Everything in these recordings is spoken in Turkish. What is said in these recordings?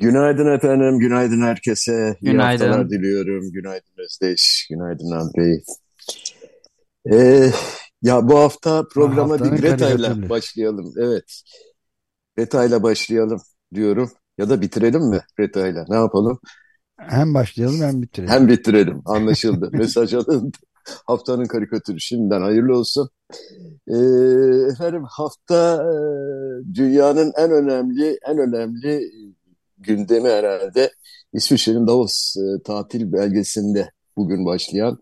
Günaydın efendim, günaydın herkese. İyi Günaydın. haftalar diliyorum. Günaydın Özdeş, günaydın Andrei. Ee, ya bu hafta programa bir haftanın Greta ile karikatürleri. başlayalım. Evet, Greta ile başlayalım diyorum. Ya da bitirelim mi Greta ile? Ne yapalım? Hem başlayalım hem bitirelim. Hem bitirelim. Anlaşıldı. Mesaj alındı. Haftanın karikatürü şimdiden hayırlı olsun. Ee, efendim hafta e, dünyanın en önemli en önemli gündemi herhalde İsviçre'nin Davos e, tatil belgesinde bugün başlayan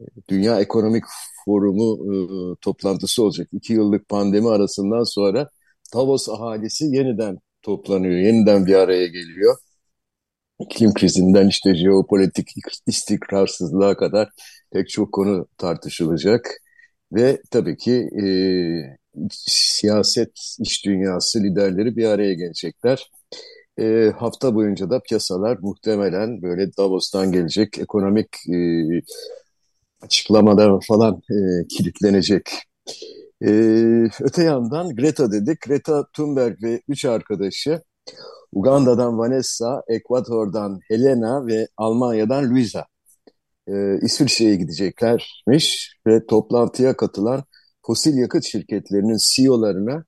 e, Dünya Ekonomik Forumu e, toplantısı olacak. İki yıllık pandemi arasından sonra Davos ahalisi yeniden toplanıyor, yeniden bir araya geliyor. İklim krizinden işte jeopolitik istikrarsızlığa kadar pek çok konu tartışılacak. Ve tabii ki e, siyaset, iş dünyası liderleri bir araya gelecekler. E, hafta boyunca da piyasalar muhtemelen böyle Davos'tan gelecek ekonomik e, açıklamalar falan e, kilitlenecek. E, öte yandan Greta dedik. Greta Thunberg ve üç arkadaşı Uganda'dan Vanessa, Ekvador'dan Helena ve Almanya'dan Luisa e, İsviçre'ye gideceklermiş ve toplantıya katılan fosil yakıt şirketlerinin CEO'larına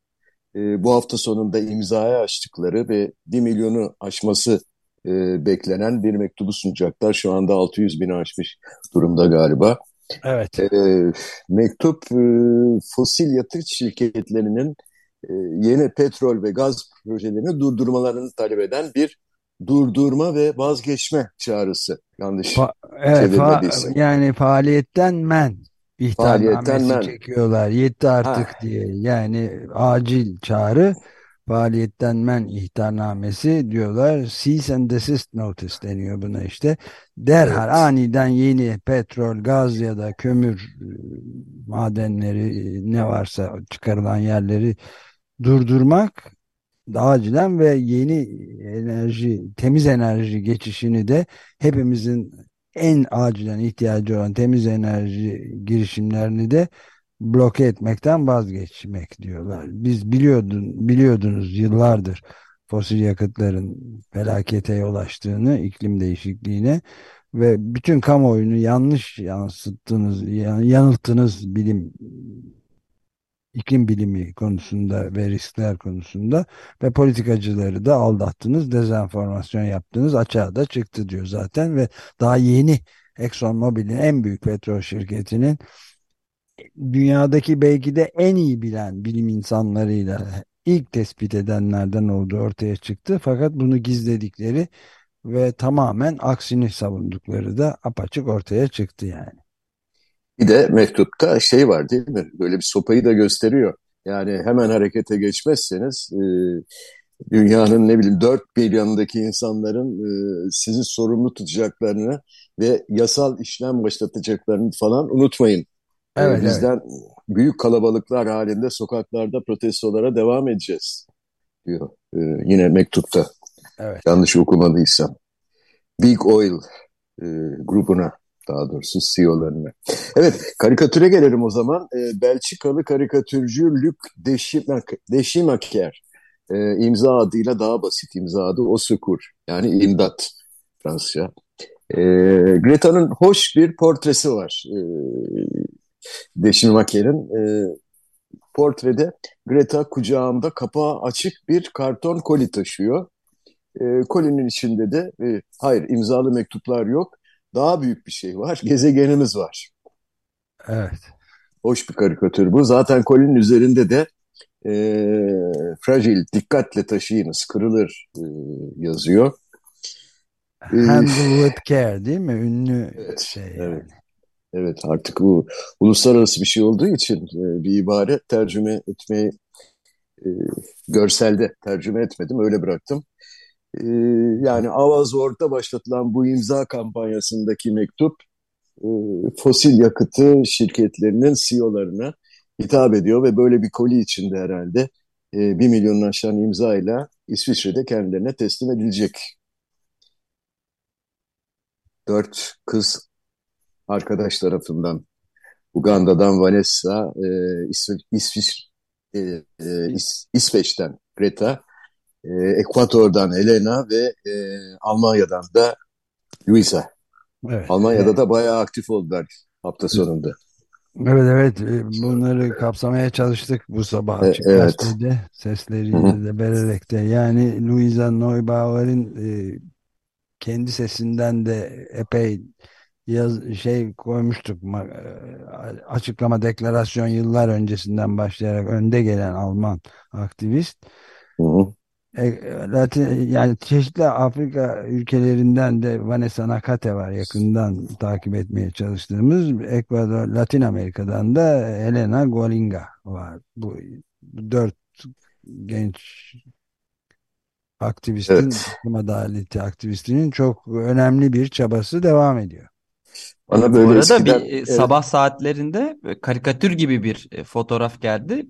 e, bu hafta sonunda imzaya açtıkları ve 1 milyonu aşması e, beklenen bir mektubu sunacaklar. Şu anda 600 bini aşmış durumda galiba. Evet. E, mektup e, fosil yakıt şirketlerinin e, yeni petrol ve gaz projelerini durdurmalarını talep eden bir durdurma ve vazgeçme çağrısı. Yanlış Fa- evet, fa- yani faaliyetten men ihtarnamesi men. çekiyorlar. Yetti artık Ha, diye. Yani acil çağrı faaliyetten men ihtarnamesi diyorlar. Cease and desist notice deniyor buna işte. Derhal evet. aniden yeni petrol, gaz ya da kömür e, madenleri e, ne varsa çıkarılan yerleri durdurmak acilen ve yeni enerji, temiz enerji geçişini de hepimizin en acilen ihtiyacı olan temiz enerji girişimlerini de bloke etmekten vazgeçmek diyorlar. Biz biliyordun, biliyordunuz yıllardır fosil yakıtların felakete yol açtığını, iklim değişikliğine ve bütün kamuoyunu yanlış yansıttınız, yan- yanılttınız bilim iklim bilimi konusunda ve riskler konusunda ve politikacıları da aldattınız, dezenformasyon yaptınız, açığa da çıktı diyor zaten ve daha yeni ExxonMobil'in en büyük petrol şirketinin dünyadaki belki de en iyi bilen bilim insanlarıyla ilk tespit edenlerden olduğu ortaya çıktı. Fakat bunu gizledikleri ve tamamen aksini savundukları da apaçık ortaya çıktı yani. Bir de mektupta şey var değil mi? Böyle bir sopayı da gösteriyor. Yani hemen harekete geçmezseniz e, dünyanın ne bileyim dört bir yanındaki insanların e, sizi sorumlu tutacaklarını ve yasal işlem başlatacaklarını falan unutmayın. E, Evet evet. bizden büyük kalabalıklar halinde sokaklarda protestolara devam edeceğiz diyor e, yine mektupta. Evet. Yanlış okumadıysam. Big Oil e, grubuna daha doğrusu CEO'larına. Evet, karikatüre gelelim o zaman. E, Belçikalı karikatürcü Luc Deschimachère e, imza adıyla daha basit imza adı Osukur. Yani imdat Fransızca. E, Greta'nın hoş bir portresi var. E, Deschimachère'in e, portrede Greta kucağında kapağı açık bir karton koli taşıyor. E, kolinin içinde de e, hayır imzalı mektuplar yok. Daha büyük bir şey var. Gezegenimiz var. Evet. Hoş bir karikatür bu. Zaten kolinin üzerinde de e, fragile, dikkatle taşıyınız, kırılır e, yazıyor. Handle with care değil mi? Ünlü evet, şey evet, yani. evet. Artık bu uluslararası bir şey olduğu için e, bir ibare tercüme etmeyi e, görselde tercüme etmedim, öyle bıraktım. E, yani Avazor'da başlatılan bu imza kampanyasındaki mektup e, fosil yakıtı şirketlerinin CEO'larına hitap ediyor ve böyle bir koli içinde herhalde e, bir milyonun aşan imzayla İsviçre'de kendilerine teslim edilecek. Dört kız arkadaş tarafından Uganda'dan Vanessa, e, e, e, İs, İsveç'ten Greta, e, Ekvator'dan Elena ve e, Almanya'dan da Luisa. Evet. Almanya'da da bayağı aktif oldular hafta sonunda. Evet evet e, bunları kapsamaya çalıştık bu sabah açık evet. gazetede sesleriyle de vererek de yani Luisa Neubauer'in e, kendi sesinden de epey yaz, şey koymuştuk e, açıklama deklarasyon yıllar öncesinden başlayarak önde gelen Alman aktivist hı hı. E, Latin yani çeşitli Afrika ülkelerinden de Vanessa Nakate var yakından takip etmeye çalıştığımız Ekvador Latin Amerika'dan da Elena Golinga var bu, bu dört genç aktivistin evet. adaleti aktivistinin çok önemli bir çabası devam ediyor. Bana böyle Bu arada eskiden, bir e, evet. sabah saatlerinde karikatür gibi bir e, fotoğraf geldi.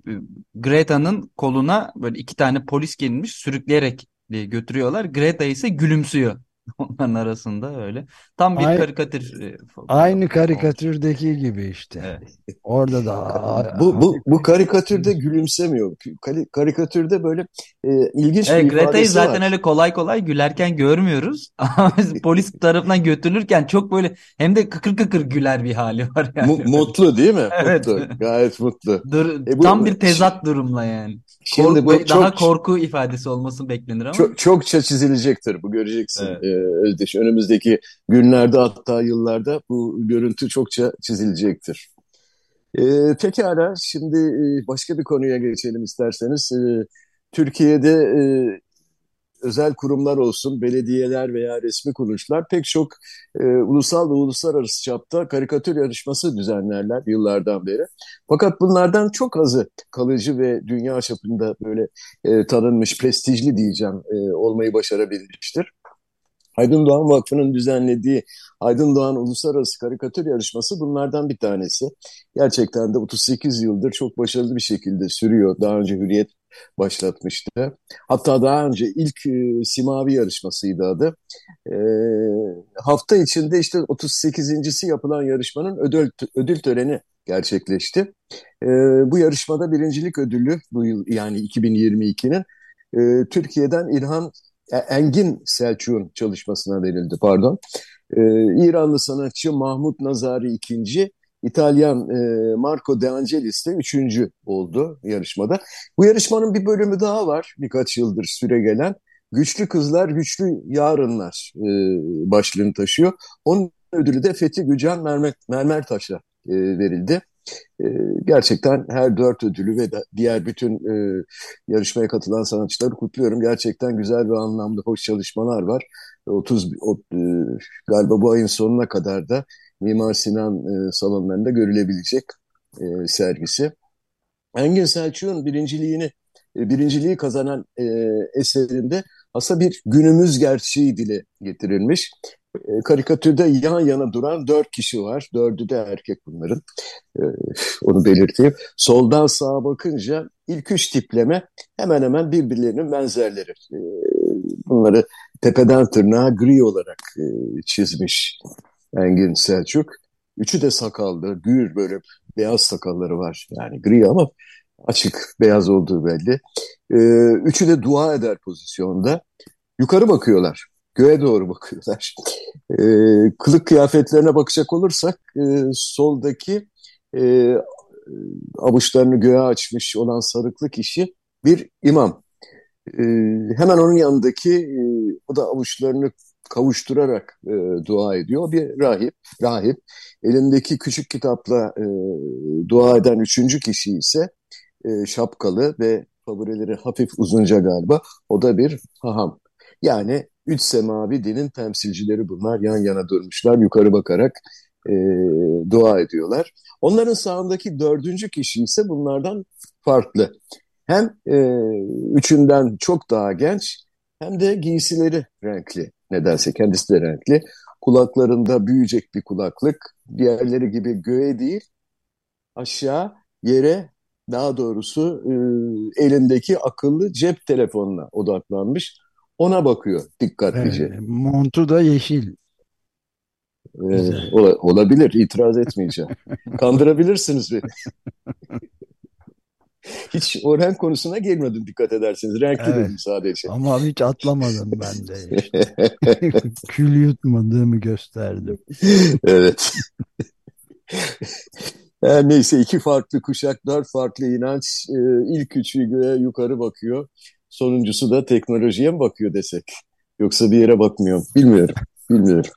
Greta'nın koluna böyle iki tane polis gelmiş sürükleyerek götürüyorlar. Greta ise gülümsüyor onların arasında öyle. Tam bir aynı, karikatür. E, aynı karikatürdeki gibi işte. Evet. Orada da bu bu bu karikatürde gülümsemiyor. Karikatürde böyle e, ilginç evet, bir Greta'yı zaten var. öyle kolay kolay gülerken görmüyoruz. Polis tarafından götürülürken çok böyle hem de kıkır kıkır güler bir hali var yani. mutlu değil mi? Evet. Mutlu. Gayet mutlu. Dur, e, bu, tam bir tezat durumla yani. Şimdi bu çok, daha korku ifadesi olması beklenir ama. Çok, çokça çizilecektir bu göreceksin evet. ee, Özdeş. Önümüzdeki günlerde hatta yıllarda bu görüntü çokça çizilecektir. Ee, pekala şimdi e, başka bir konuya geçelim isterseniz. Ee, Türkiye'de e, özel kurumlar olsun, belediyeler veya resmi kuruluşlar pek çok e, ulusal ve uluslararası çapta karikatür yarışması düzenlerler yıllardan beri. Fakat bunlardan çok azı kalıcı ve dünya çapında böyle e, tanınmış, prestijli diyeceğim e, olmayı başarabilmiştir. Aydın Doğan Vakfı'nın düzenlediği Aydın Doğan Uluslararası Karikatür Yarışması bunlardan bir tanesi. Gerçekten de 38 yıldır çok başarılı bir şekilde sürüyor. Daha önce Hürriyet başlatmıştı. Hatta daha önce ilk e, Simavi yarışmasıydı adı. E, hafta içinde işte 38.si yapılan yarışmanın ödül, ödül töreni gerçekleşti. E, bu yarışmada birincilik ödülü bu yıl yani 2022'nin e, Türkiye'den İlhan Engin Selçuk'un çalışmasına verildi pardon. E, İranlı sanatçı Mahmut Nazari ikinci, İtalyan e, Marco De Angelis de üçüncü oldu yarışmada. Bu yarışmanın bir bölümü daha var birkaç yıldır süre gelen. Güçlü Kızlar, Güçlü Yarınlar e, başlığını taşıyor. Onun ödülü de Fethi Gücan Mermer, Mermertaş'a e, verildi. E, gerçekten her dört ödülü ve diğer bütün e, yarışmaya katılan sanatçıları kutluyorum. Gerçekten güzel ve anlamlı hoş çalışmalar var. 30 o, e, galiba bu ayın sonuna kadar da Mimar Sinan e, salonlarında görülebilecek e, sergisi. Engin Selçuk'un birinciliğini birinciliği kazanan eserinde aslında bir günümüz gerçeği dile getirilmiş. E, karikatürde yan yana duran dört kişi var. Dördü de erkek bunların. E, onu belirteyim. Soldan sağa bakınca ilk üç tipleme hemen hemen birbirlerinin benzerleri. E, bunları tepeden tırnağa gri olarak çizmiş Engin Selçuk. Üçü de sakallı, gür böyle beyaz sakalları var. Yani gri ama açık beyaz olduğu belli. Üçü de dua eder pozisyonda. Yukarı bakıyorlar. Göğe doğru bakıyorlar. Ee, kılık kıyafetlerine bakacak olursak e, soldaki e, avuçlarını göğe açmış olan sarıklı kişi bir imam. E, hemen onun yanındaki e, o da avuçlarını kavuşturarak e, dua ediyor. Bir rahip, rahip elindeki küçük kitapla e, dua eden üçüncü kişi ise e, şapkalı ve favorileri hafif uzunca galiba. O da bir haham. Yani üç semavi dinin temsilcileri bunlar yan yana durmuşlar yukarı bakarak e, dua ediyorlar. Onların sağındaki dördüncü kişi ise bunlardan farklı. Hem e, üçünden çok daha genç hem de giysileri renkli nedense kendisi de renkli. Kulaklarında büyüyecek bir kulaklık. Diğerleri gibi göğe değil aşağı yere daha doğrusu e, elindeki akıllı cep telefonuna odaklanmış. Ona bakıyor dikkatlice. Evet, montu da yeşil. Ee, ola, olabilir, itiraz etmeyeceğim. Kandırabilirsiniz beni. Hiç o renk konusuna girmedim dikkat ederseniz. Renkli evet. dedim sadece. Ama hiç atlamadım ben de. Işte. Kül yutmadığımı gösterdim. evet. Her neyse iki farklı kuşak, dört farklı inanç. Ee, ilk üçü yukarı bakıyor. Sonuncusu da teknolojiye mi bakıyor desek? Yoksa bir yere bakmıyor. Bilmiyorum. Bilmiyorum.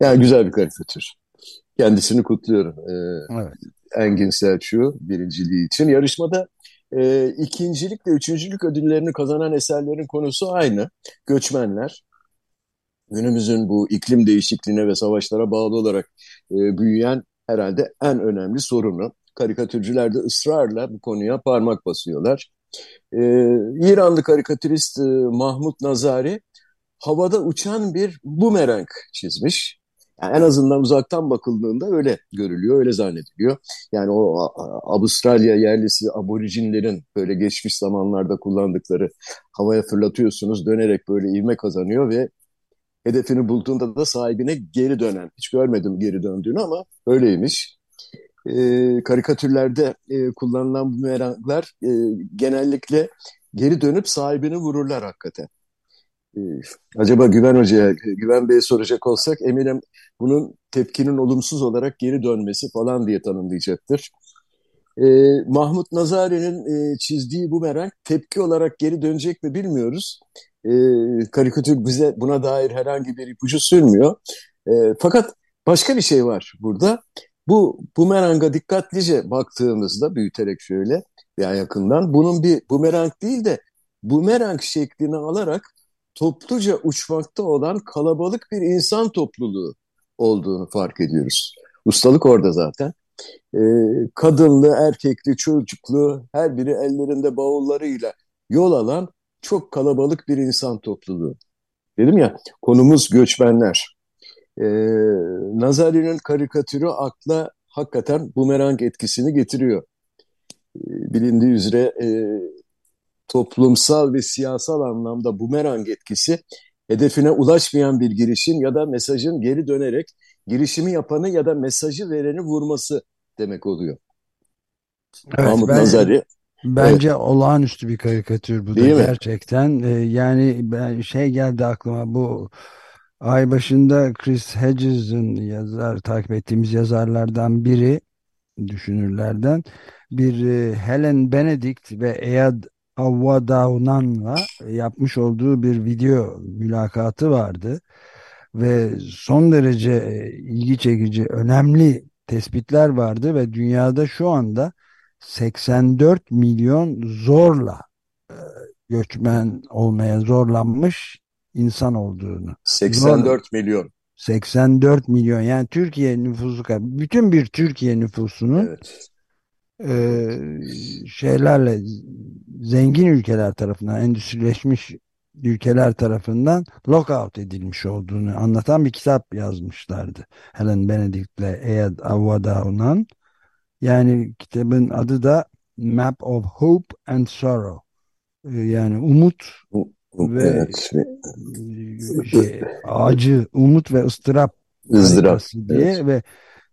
Yani güzel bir karikatür. Kendisini kutluyorum. Ee, evet. Engin Selçuk birinciliği için. Yarışmada e, ikincilik ve üçüncülük ödüllerini kazanan eserlerin konusu aynı. Göçmenler. Günümüzün bu iklim değişikliğine ve savaşlara bağlı olarak e, büyüyen herhalde en önemli sorunu. Karikatürcüler de ısrarla bu konuya parmak basıyorlar. Ee, İranlı karikatürist e, Mahmut Nazari havada uçan bir bumerang çizmiş. Yani en azından uzaktan bakıldığında öyle görülüyor, öyle zannediliyor. Yani o Avustralya yerlisi aborijinlerin böyle geçmiş zamanlarda kullandıkları havaya fırlatıyorsunuz, dönerek böyle ivme kazanıyor ve hedefini bulduğunda da sahibine geri dönen. Hiç görmedim geri döndüğünü ama öyleymiş. E, karikatürlerde e, kullanılan bu meraklar e, genellikle geri dönüp sahibini vururlar hakikaten. E, acaba Güven Hoca'ya, Güven Bey'e soracak olsak eminim bunun tepkinin olumsuz olarak geri dönmesi falan diye tanımlayacaktır. E, Mahmut Nazari'nin e, çizdiği bu merak tepki olarak geri dönecek mi bilmiyoruz e, karikatür bize buna dair herhangi bir ipucu sürmüyor. E, fakat başka bir şey var burada. Bu bumeranga dikkatlice baktığımızda büyüterek şöyle veya yakından bunun bir bumerang değil de bumerang şeklini alarak topluca uçmakta olan kalabalık bir insan topluluğu olduğunu fark ediyoruz. Ustalık orada zaten. Ee, kadınlı, erkekli, çocuklu her biri ellerinde bavullarıyla yol alan çok kalabalık bir insan topluluğu. Dedim ya konumuz göçmenler. Ee, Nazari'nin karikatürü akla hakikaten bumerang etkisini getiriyor. Ee, bilindiği üzere e, toplumsal ve siyasal anlamda bumerang etkisi hedefine ulaşmayan bir girişim ya da mesajın geri dönerek girişimi yapanı ya da mesajı vereni vurması demek oluyor. Evet, Mahmut ben, Nazari Bence evet. olağanüstü bir karikatür bu Değil da mi? gerçekten. Ee, yani ben şey geldi aklıma bu ay başında Chris Hedges'in yazar takip ettiğimiz yazarlardan biri düşünürlerden bir e, Helen Benedict ve Eyad Avvadaunan'la yapmış olduğu bir video mülakatı vardı ve son derece e, ilgi çekici önemli tespitler vardı ve dünyada şu anda 84 milyon zorla e, göçmen olmaya zorlanmış insan olduğunu. 84 zorla, milyon. 84 milyon yani Türkiye nüfusu bütün bir Türkiye nüfusunun evet. e, şeylerle zengin ülkeler tarafından endüstrileşmiş ülkeler tarafından lockout edilmiş olduğunu anlatan bir kitap yazmışlardı. Helen Benedict ile Eyad Avvadahunan. Yani kitabın adı da Map of Hope and Sorrow. Ee, yani umut ve evet. şey, acı, umut ve ıstırap ızdırap diye evet. ve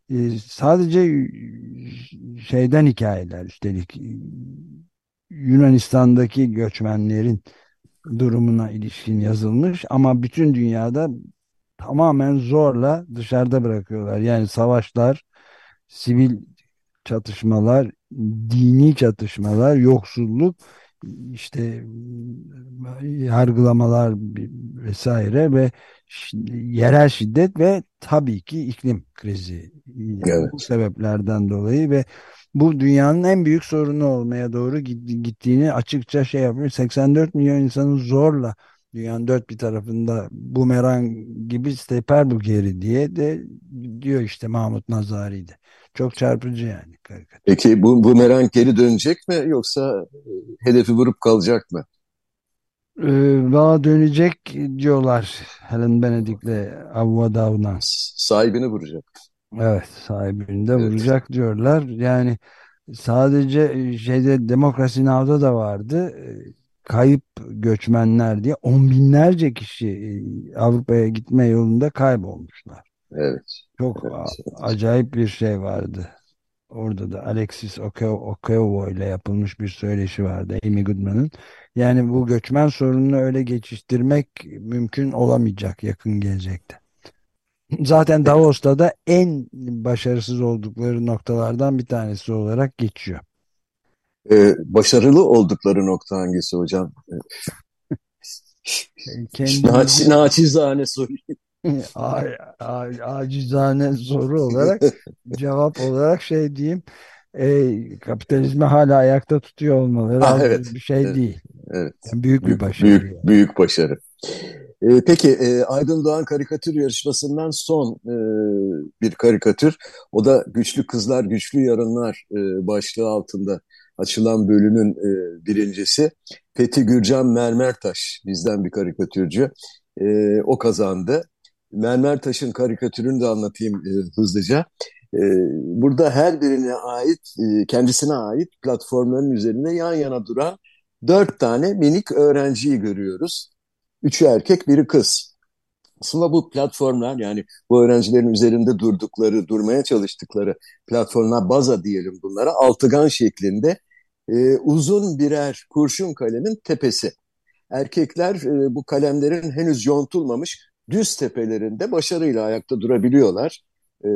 e, sadece şeyden hikayeler üstelik Yunanistan'daki göçmenlerin durumuna ilişkin yazılmış ama bütün dünyada tamamen zorla dışarıda bırakıyorlar. Yani savaşlar, sivil çatışmalar, dini çatışmalar, yoksulluk, işte yargılamalar vesaire ve yerel şiddet ve tabii ki iklim krizi. Evet. Bu sebeplerden dolayı ve bu dünyanın en büyük sorunu olmaya doğru gittiğini açıkça şey yapıyor. 84 milyon insanın zorla dünyanın dört bir tarafında bumerang gibi steper bu geri diye de diyor işte Mahmut Nazari'de. Çok çarpıcı yani karikatür. Peki bu, bu merak geri dönecek mi yoksa e, hedefi vurup kalacak mı? Bana dönecek diyorlar Helen Benedict'le Avva Davnan. Sahibini vuracak. Evet sahibini de vuracak evet. diyorlar. Yani sadece şeyde Demokrasi Now'da da vardı. Kayıp göçmenler diye on binlerce kişi Avrupa'ya gitme yolunda kaybolmuşlar. Evet. Çok evet, acayip bir şey vardı. Orada da Alexis Okeowo ile yapılmış bir söyleşi vardı Amy Goodman'ın. Yani bu göçmen sorununu öyle geçiştirmek mümkün olamayacak yakın gelecekte. Zaten Davos'ta da en başarısız oldukları noktalardan bir tanesi olarak geçiyor. Ee, başarılı oldukları nokta hangisi hocam? Kendinizi... Naçiz, sorayım. acizane soru olarak cevap olarak şey diyeyim e, kapitalizmi hala ayakta tutuyor olmaları ha, evet, bir şey evet, değil. Evet. Yani büyük bir başarı. Büyük, yani. büyük başarı. E, peki e, Aydın Doğan karikatür yarışmasından son e, bir karikatür. O da Güçlü Kızlar Güçlü Yarınlar e, başlığı altında açılan bölümün e, birincisi. Fethi Gürcan Mermertaş bizden bir karikatürcü. E, o kazandı. Mermertaş'ın karikatürünü de anlatayım e, hızlıca. E, burada her birine ait, e, kendisine ait platformların üzerinde yan yana duran dört tane minik öğrenciyi görüyoruz. Üçü erkek, biri kız. Aslında bu platformlar yani bu öğrencilerin üzerinde durdukları, durmaya çalıştıkları platformlar baza diyelim bunlara altıgan şeklinde e, uzun birer kurşun kalemin tepesi. Erkekler e, bu kalemlerin henüz yontulmamış düz tepelerinde başarıyla ayakta durabiliyorlar. E,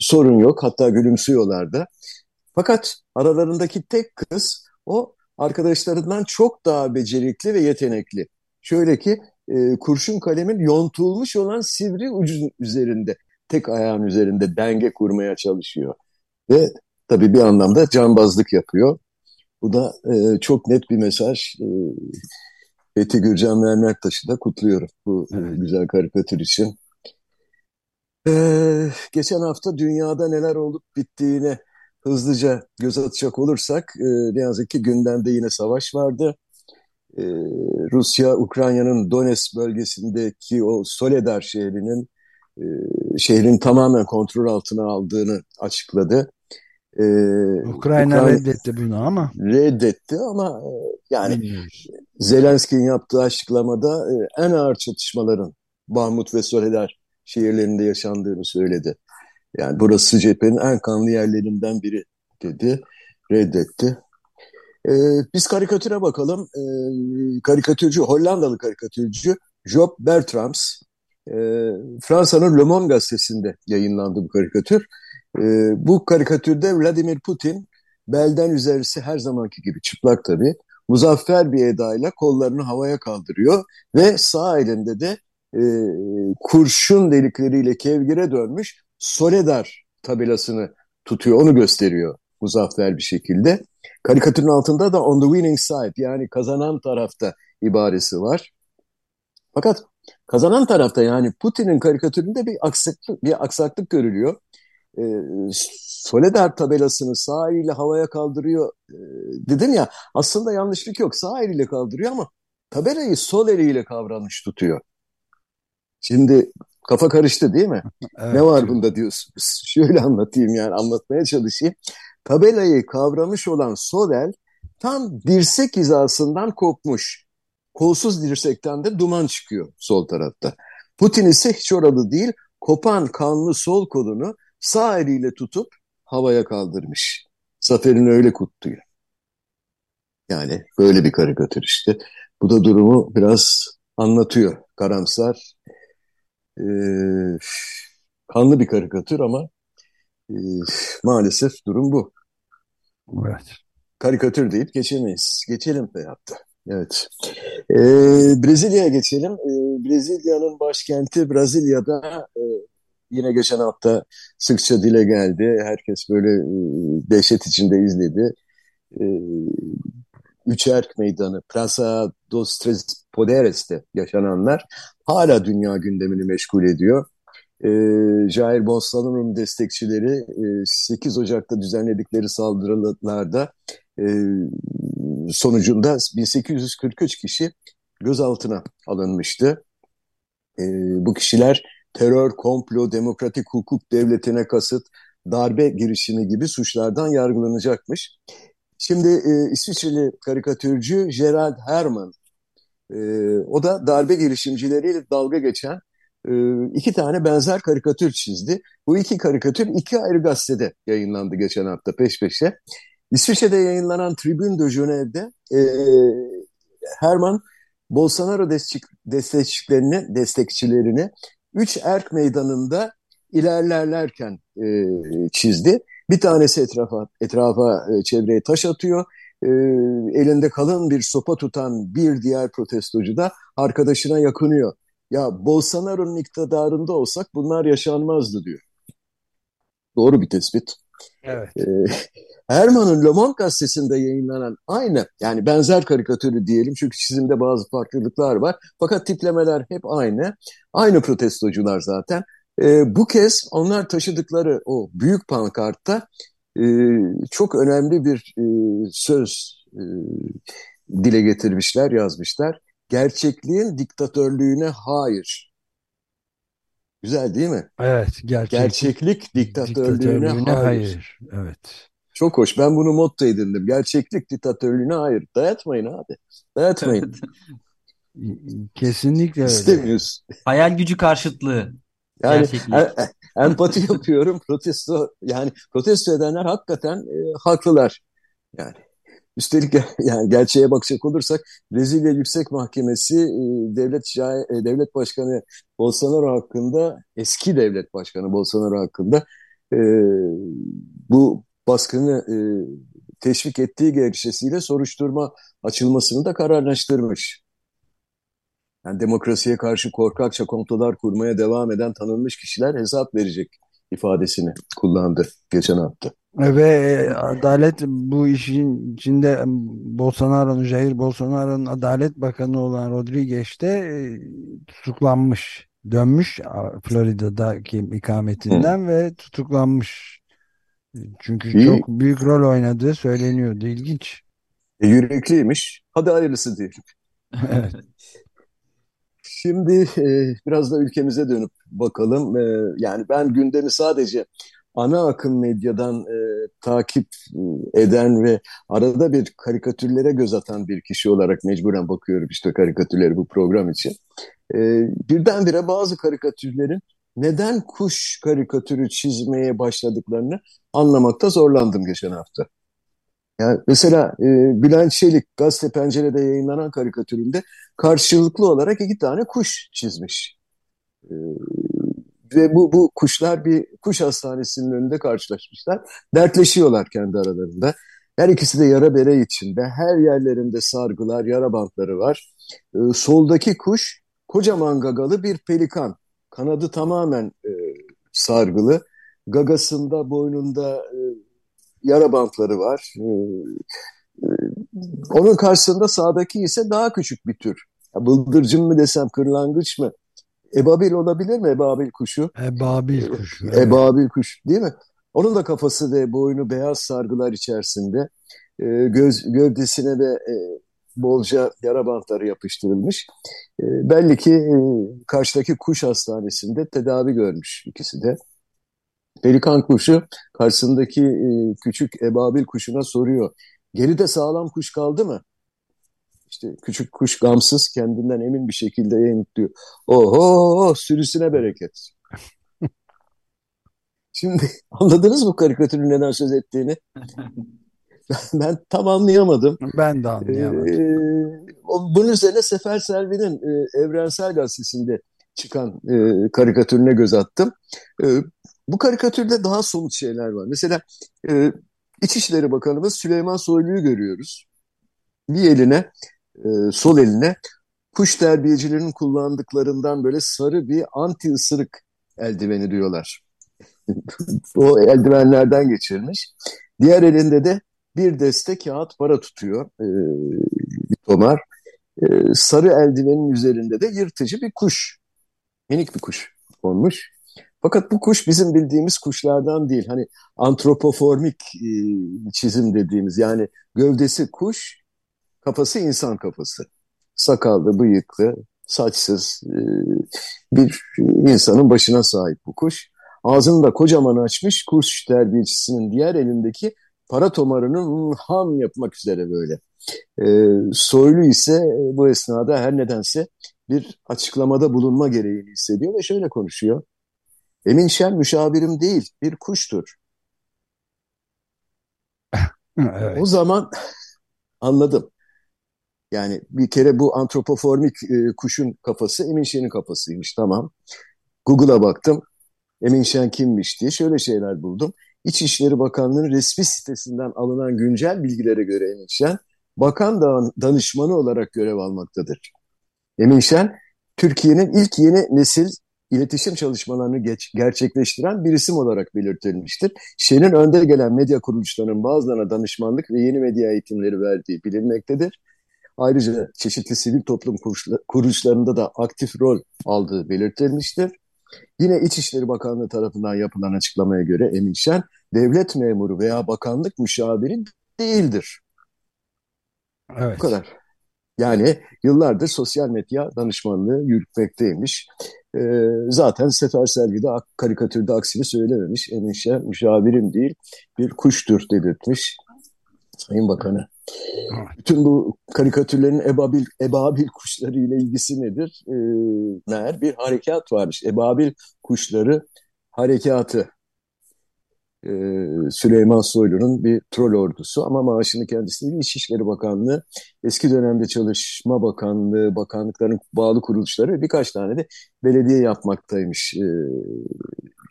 sorun yok hatta gülümsüyorlar da. Fakat aralarındaki tek kız o arkadaşlarından çok daha becerikli ve yetenekli. Şöyle ki e, kurşun kalemin yontulmuş olan sivri ucun üzerinde, tek ayağın üzerinde denge kurmaya çalışıyor. Ve tabii bir anlamda cambazlık yapıyor. Bu da e, çok net bir mesaj. E, Fethi Gürcan Mermertaş'ı da kutluyorum bu evet. güzel karikatür için. Ee, geçen hafta dünyada neler olup bittiğine hızlıca göz atacak olursak e, ne yazık ki gündemde yine savaş vardı. E, Rusya, Ukrayna'nın Donetsk bölgesindeki o Soledar şehrinin e, şehrin tamamen kontrol altına aldığını açıkladı. E, Ukrayna, Ukrayna reddetti bunu ama. Reddetti ama e, yani Bilmiyoruz. Zelenski'nin yaptığı açıklamada e, en ağır çatışmaların Bahmut ve Soledar şehirlerinde yaşandığını söyledi. Yani burası cephenin en kanlı yerlerinden biri dedi, reddetti. Ee, biz karikatüre bakalım. Ee, karikatürcü, Hollandalı karikatürcü Job Bertrams. Ee, Fransa'nın Le Monde gazetesinde yayınlandı bu karikatür. Ee, bu karikatürde Vladimir Putin belden üzerisi her zamanki gibi çıplak tabii. Muzaffer bir edayla kollarını havaya kaldırıyor ve sağ elinde de e, kurşun delikleriyle kevgire dönmüş Soledar tabelasını tutuyor, onu gösteriyor muzaffer bir şekilde. Karikatürün altında da on the winning side yani kazanan tarafta ibaresi var. Fakat kazanan tarafta yani Putin'in karikatüründe bir aksaklık, bir aksaklık görülüyor. E, Soledar tabelasını sağ eliyle havaya kaldırıyor e, dedim ya aslında yanlışlık yok sağ eliyle kaldırıyor ama tabelayı sol eliyle kavramış tutuyor. Şimdi kafa karıştı değil mi? Evet. Ne var bunda diyorsunuz? Şöyle anlatayım yani anlatmaya çalışayım. Tabelayı kavramış olan sol el tam dirsek hizasından kopmuş. Kolsuz dirsekten de duman çıkıyor sol tarafta. Putin ise hiç oralı değil, kopan kanlı sol kolunu sağ eliyle tutup havaya kaldırmış. Zaferini öyle kutluyor. Yani böyle bir karikatür işte. Bu da durumu biraz anlatıyor. Karamsar, e, kanlı bir karikatür ama e, maalesef durum bu. Evet. Karikatür deyip geçemeyiz. Geçelim hayatta. Evet. E, Brezilya'ya geçelim. E, Brezilya'nın başkenti Brezilya'da e, yine geçen hafta sıkça dile geldi. Herkes böyle e, dehşet içinde izledi. E, Üçerk Meydanı, Praça dos Três Poderes'te yaşananlar hala dünya gündemini meşgul ediyor. E, Jair Bolsonaro'nun destekçileri e, 8 Ocak'ta düzenledikleri saldırılarda e, sonucunda 1843 kişi gözaltına alınmıştı. E, bu kişiler terör, komplo, demokratik hukuk devletine kasıt, darbe girişimi gibi suçlardan yargılanacakmış. Şimdi e, İsviçreli karikatürcü Gerald Hermann, e, o da darbe girişimcileriyle dalga geçen e, iki tane benzer karikatür çizdi. Bu iki karikatür iki ayrı gazetede yayınlandı geçen hafta peş peşe. İsviçre'de yayınlanan Tribune de Genève'de e, Herman Bolsonaro destek, destekçilerini, destekçilerini üç erk meydanında ilerlerlerken e, çizdi. Bir tanesi etrafa, etrafa e, çevreye taş atıyor. E, elinde kalın bir sopa tutan bir diğer protestocu da arkadaşına yakınıyor. Ya Bolsonaro'nun iktidarında olsak bunlar yaşanmazdı diyor. Doğru bir tespit. Evet. E, Herman'ın Le Monde gazetesinde yayınlanan aynı yani benzer karikatürü diyelim çünkü çizimde bazı farklılıklar var. Fakat tiplemeler hep aynı. Aynı protestocular zaten. E, bu kez onlar taşıdıkları o büyük pankartta e, çok önemli bir e, söz e, dile getirmişler, yazmışlar. Gerçekliğin diktatörlüğüne hayır. Güzel değil mi? Evet, gerçek, gerçeklik diktatörlüğüne, diktatörlüğüne hayır. hayır. Evet. Çok hoş. Ben bunu motto edindim. Gerçeklik diktatörlüğüne hayır. Dayatmayın abi. Dayatmayın. Kesinlikle öyle. İstemiyoruz. Hayal gücü karşıtlığı. Yani empati yapıyorum. Protesto yani protesto edenler hakikaten e, haklılar. Yani üstelik yani gerçeğe bakacak olursak Brezilya Yüksek Mahkemesi e, devlet e, devlet başkanı Bolsonaro hakkında eski devlet başkanı Bolsonaro hakkında e, bu baskını e, teşvik ettiği gerekçesiyle soruşturma açılmasını da kararlaştırmış. Yani demokrasiye karşı korkakça komplolar kurmaya devam eden tanınmış kişiler hesap verecek ifadesini kullandı geçen hafta. Ve adalet bu işin içinde Bolsonaro'nun, Jair Bolsonaro'nun adalet bakanı olan Rodriguez de e, tutuklanmış. Dönmüş Florida'daki ikametinden Hı. ve tutuklanmış. Çünkü İyi. çok büyük rol oynadığı söyleniyordu. İlginç. E, yürekliymiş. Hadi hayırlısı diyelim. evet. Şimdi e, biraz da ülkemize dönüp bakalım. E, yani ben gündemi sadece ana akım medyadan e, takip e, eden ve arada bir karikatürlere göz atan bir kişi olarak mecburen bakıyorum işte karikatürleri bu program için. E, birdenbire bazı karikatürlerin neden kuş karikatürü çizmeye başladıklarını anlamakta zorlandım geçen hafta. Yani mesela e, Bülent Çelik gazete pencerede yayınlanan karikatüründe karşılıklı olarak iki tane kuş çizmiş. E, ve bu, bu kuşlar bir kuş hastanesinin önünde karşılaşmışlar. Dertleşiyorlar kendi aralarında. Her ikisi de yara bere içinde. Her yerlerinde sargılar, yara bantları var. E, soldaki kuş kocaman gagalı bir pelikan. Kanadı tamamen e, sargılı. Gagasında, boynunda e, yara bantları var. E, e, onun karşısında sağdaki ise daha küçük bir tür. Ya, bıldırcın mı desem, kırlangıç mı? Ebabil olabilir mi ebabil kuşu? Ebabil kuşu. Evet. Ebabil kuş değil mi? Onun da kafası ve boynu beyaz sargılar içerisinde. E, göz, gövdesine de e, bolca yara bantları yapıştırılmış. E, belli ki e, karşıdaki kuş hastanesinde tedavi görmüş ikisi de. Pelikan kuşu karşısındaki e, küçük ebabil kuşuna soruyor. Geride sağlam kuş kaldı mı? İşte küçük kuş gamsız kendinden emin bir şekilde yanıtlıyor. Oho sürüsüne bereket. Şimdi anladınız mı karikatürün neden söz ettiğini? ben tam anlayamadım. Ben de anlayamadım. Ee, bunun üzerine Sefer Selvi'nin e, Evrensel Gazetesi'nde çıkan e, karikatürüne göz attım. E, bu karikatürde daha somut şeyler var. Mesela e, İçişleri Bakanımız Süleyman Soylu'yu görüyoruz. Bir eline e, sol eline kuş terbiyecilerinin kullandıklarından böyle sarı bir anti ısırık eldiveni diyorlar. o eldivenlerden geçirmiş. Diğer elinde de bir deste kağıt para tutuyor. E, tomar. E, sarı eldivenin üzerinde de yırtıcı bir kuş. Minik bir kuş konmuş. Fakat bu kuş bizim bildiğimiz kuşlardan değil. Hani antropoformik e, çizim dediğimiz yani gövdesi kuş, Kafası insan kafası. sakallı, bıyıklı, saçsız e, bir insanın başına sahip bu kuş. Ağzını da kocaman açmış kuş terbiyecisinin diğer elindeki para tomarını ham yapmak üzere böyle. E, soylu ise e, bu esnada her nedense bir açıklamada bulunma gereğini hissediyor ve şöyle konuşuyor. Emin Şen müşavirim değil, bir kuştur. evet. O zaman anladım. Yani bir kere bu antropoformik e, kuşun kafası Emin Şen'in kafasıymış tamam. Google'a baktım. Emin Şen kimmiş diye şöyle şeyler buldum. İçişleri Bakanlığı'nın resmi sitesinden alınan güncel bilgilere göre Emin Şen, bakan danışmanı olarak görev almaktadır. Emin Şen, Türkiye'nin ilk yeni nesil iletişim çalışmalarını geç, gerçekleştiren bir isim olarak belirtilmiştir. Şen'in önde gelen medya kuruluşlarının bazılarına danışmanlık ve yeni medya eğitimleri verdiği bilinmektedir. Ayrıca çeşitli sivil toplum kuruluşlarında da aktif rol aldığı belirtilmiştir. Yine İçişleri Bakanlığı tarafından yapılan açıklamaya göre Emin Şen, devlet memuru veya bakanlık müşaviri değildir. Evet. Bu kadar. Yani yıllardır sosyal medya danışmanlığı yürütmekteymiş. Ee, zaten Sefer Selvi'de karikatürde aksini söylememiş. Emin Şen müşavirim değil bir kuştur dedirtmiş. Sayın Bakanı. Bütün bu karikatürlerin ebabil, ebabil kuşları ile ilgisi nedir? Ee, meğer bir harekat varmış. Ebabil kuşları harekatı. Ee, Süleyman Soylu'nun bir troll ordusu ama maaşını kendisi değil İçişleri Bakanlığı, eski dönemde Çalışma Bakanlığı, bakanlıkların bağlı kuruluşları birkaç tane de belediye yapmaktaymış e,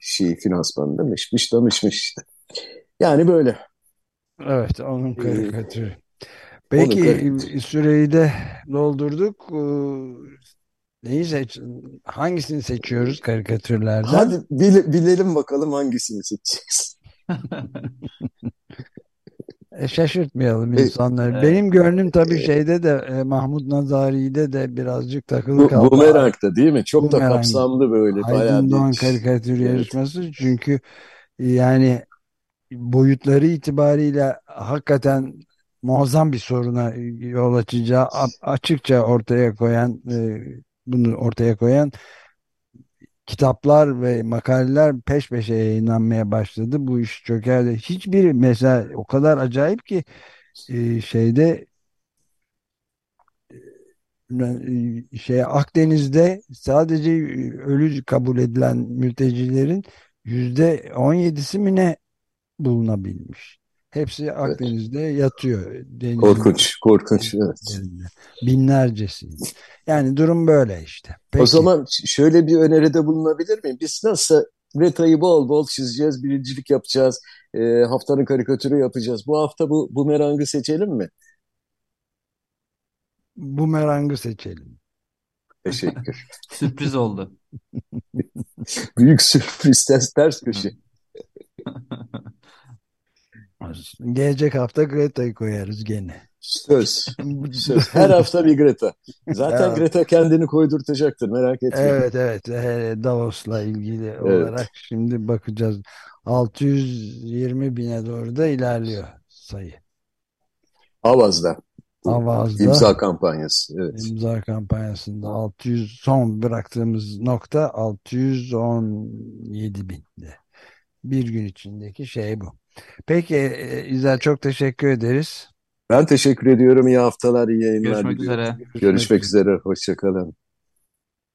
şey finansmanında mışmış da mışmış işte. Yani böyle. Evet onun karikatürü. Peki süreyi de doldurduk. Ee, neyi seç hangisini seçiyoruz karikatürlerden? Hadi bile, bilelim bakalım hangisini seçeceğiz. e, şaşırtmayalım insanları. Evet. Benim gönlüm tabii şeyde de e, Mahmut Nazari'de de birazcık takılı kaldı. Bumerang'da değil mi? Çok Bumerang. da kapsamlı böyle. Aydın Doğan karikatür evet. yarışması. Çünkü yani boyutları itibariyle hakikaten muazzam bir soruna yol açacağı açıkça ortaya koyan e, bunu ortaya koyan kitaplar ve makaleler peş peşe yayınlanmaya başladı. Bu iş çökerdi. Hiçbir mesela o kadar acayip ki e, şeyde e, şey Akdeniz'de sadece ölü kabul edilen mültecilerin yüzde on yedisi mi ne bulunabilmiş. Hepsi Akdeniz'de evet. yatıyor. Denizde. Korkunç, korkunç. Evet. Binlercesi. Yani durum böyle işte. Peki. O zaman şöyle bir öneride bulunabilir miyim? Biz nasıl Greta'yı bol bol çizeceğiz, birincilik yapacağız, e, haftanın karikatürü yapacağız. Bu hafta bu bumerangı seçelim mi? Bumerangı seçelim. Teşekkür. Sürpriz oldu. Büyük sürpriz, ters, ters köşe. Gelecek hafta Greta'yı koyarız gene. Söz. Söz. Her hafta bir Greta. Zaten ya. Greta kendini koydurtacaktır merak etmeyin. Evet evet. Davos'la ilgili evet. olarak şimdi bakacağız. 620 bine doğru da ilerliyor sayı. Avaz'da. Avaz'da. İmza kampanyası. Evet. İmza kampanyasında 600 son bıraktığımız nokta 617 binde. Bir gün içindeki şey bu. Peki e, İzel çok teşekkür ederiz. Ben teşekkür ediyorum. İyi haftalar, iyi yayınlar. Görüşmek üzere. Görüşmek üzere. Hoşçakalın.